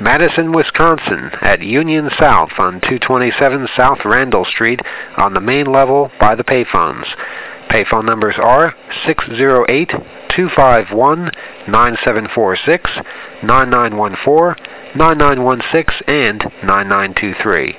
Madison, Wisconsin, at Union South on 227 South Randall Street on the main level by the payphones. Payphone numbers are 608 251 9746, 9914, 9916, and 9923.